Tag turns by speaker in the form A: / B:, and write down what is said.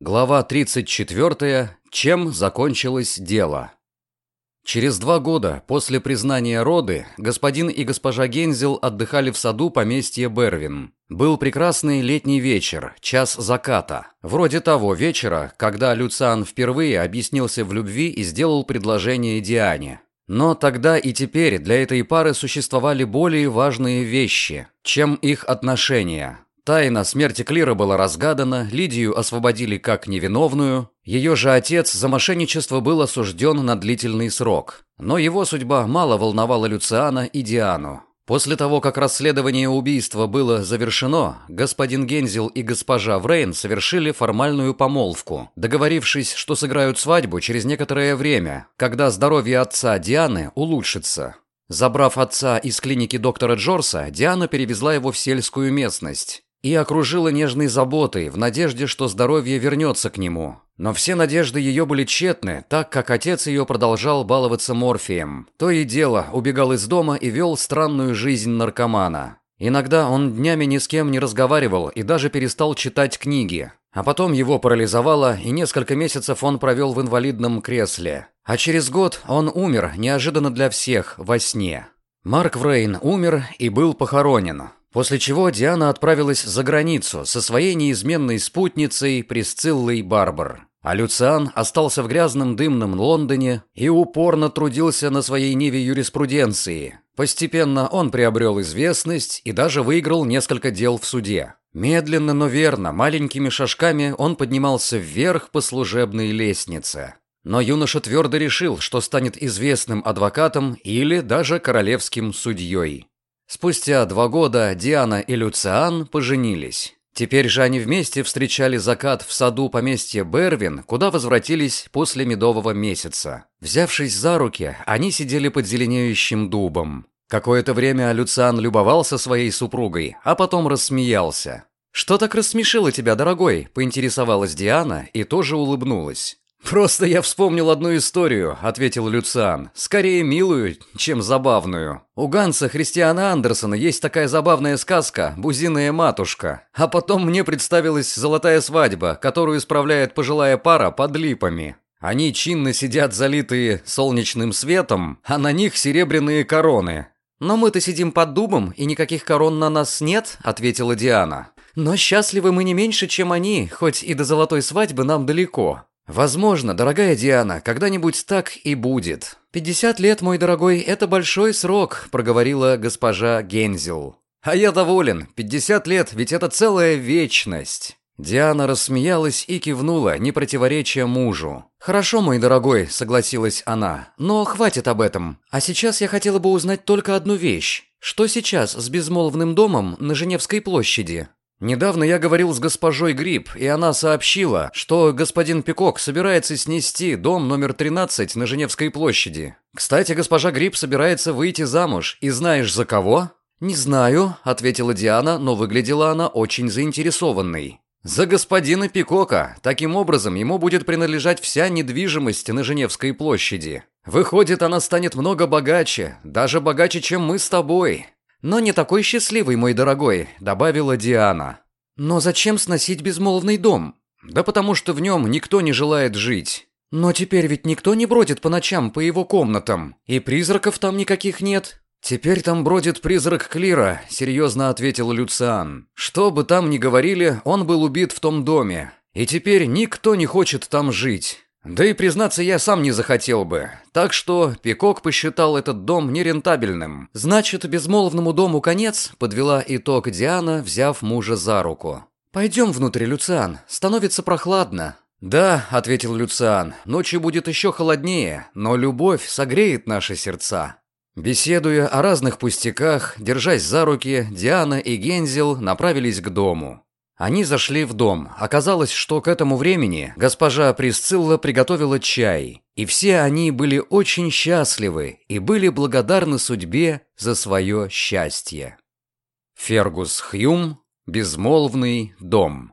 A: Глава 34. Чем закончилось дело? Через два года после признания роды господин и госпожа Гензел отдыхали в саду поместья Бервин. Был прекрасный летний вечер, час заката. Вроде того вечера, когда Люциан впервые объяснился в любви и сделал предложение Диане. Но тогда и теперь для этой пары существовали более важные вещи, чем их отношения. Тайна смерти Клира была разгадана, Лидию освободили как невиновную. Ее же отец за мошенничество был осужден на длительный срок. Но его судьба мало волновала Люциана и Диану. После того, как расследование убийства было завершено, господин Гензел и госпожа Врейн совершили формальную помолвку, договорившись, что сыграют свадьбу через некоторое время, когда здоровье отца Дианы улучшится. Забрав отца из клиники доктора Джорса, Диана перевезла его в сельскую местность и окружила нежной заботой в надежде, что здоровье вернется к нему. Но все надежды ее были тщетны, так как отец ее продолжал баловаться морфием. То и дело убегал из дома и вел странную жизнь наркомана. Иногда он днями ни с кем не разговаривал и даже перестал читать книги. А потом его парализовало, и несколько месяцев он провел в инвалидном кресле. А через год он умер, неожиданно для всех, во сне. Марк Врейн умер и был похоронен. После чего Диана отправилась за границу со своей неизменной спутницей Присциллой Барбар. А Люциан остался в грязном дымном Лондоне и упорно трудился на своей ниве юриспруденции. Постепенно он приобрел известность и даже выиграл несколько дел в суде. Медленно, но верно, маленькими шажками он поднимался вверх по служебной лестнице. Но юноша твердо решил, что станет известным адвокатом или даже королевским судьей. Спустя два года Диана и Люциан поженились. Теперь же они вместе встречали закат в саду поместья Бервин, куда возвратились после медового месяца. Взявшись за руки, они сидели под зеленеющим дубом. Какое-то время Люциан любовался своей супругой, а потом рассмеялся. «Что так рассмешило тебя, дорогой?» – поинтересовалась Диана и тоже улыбнулась. «Просто я вспомнил одну историю», — ответил Люциан. «Скорее милую, чем забавную. У Ганса Христиана Андерсона есть такая забавная сказка «Бузиная матушка». А потом мне представилась золотая свадьба, которую исправляет пожилая пара под липами. Они чинно сидят залитые солнечным светом, а на них серебряные короны. «Но мы-то сидим под дубом, и никаких корон на нас нет», — ответила Диана. «Но счастливы мы не меньше, чем они, хоть и до золотой свадьбы нам далеко». Возможно, дорогая Диана, когда-нибудь так и будет. «Пятьдесят лет, мой дорогой, это большой срок», — проговорила госпожа Гензел. «А я доволен. Пятьдесят лет, ведь это целая вечность». Диана рассмеялась и кивнула, не противоречия мужу. «Хорошо, мой дорогой», — согласилась она, — «но хватит об этом. А сейчас я хотела бы узнать только одну вещь. Что сейчас с безмолвным домом на Женевской площади?» Недавно я говорил с госпожой Гриб, и она сообщила, что господин Пикок собирается снести дом номер 13 на Женевской площади. Кстати, госпожа Гриб собирается выйти замуж, и знаешь за кого? Не знаю, ответила Диана, но выглядела она очень заинтересованной. За господина Пикока. Таким образом, ему будет принадлежать вся недвижимость на Женевской площади. Выходит, она станет много богаче, даже богаче, чем мы с тобой но не такой счастливый, мой дорогой», — добавила Диана. «Но зачем сносить безмолвный дом?» «Да потому что в нем никто не желает жить». «Но теперь ведь никто не бродит по ночам по его комнатам, и призраков там никаких нет». «Теперь там бродит призрак Клира», — серьезно ответил Люциан. «Что бы там ни говорили, он был убит в том доме, и теперь никто не хочет там жить». Да и, признаться, я сам не захотел бы. Так что Пикок посчитал этот дом нерентабельным. Значит, безмолвному дому конец, подвела итог Диана, взяв мужа за руку. «Пойдем внутрь, Люциан. Становится прохладно». «Да», — ответил Люциан, — «ночью будет еще холоднее, но любовь согреет наши сердца». Беседуя о разных пустяках, держась за руки, Диана и Гензел направились к дому. Они зашли в дом. Оказалось, что к этому времени госпожа Присцилла приготовила чай, и все они были очень счастливы и были благодарны судьбе за свое счастье. Фергус Хьюм «Безмолвный дом»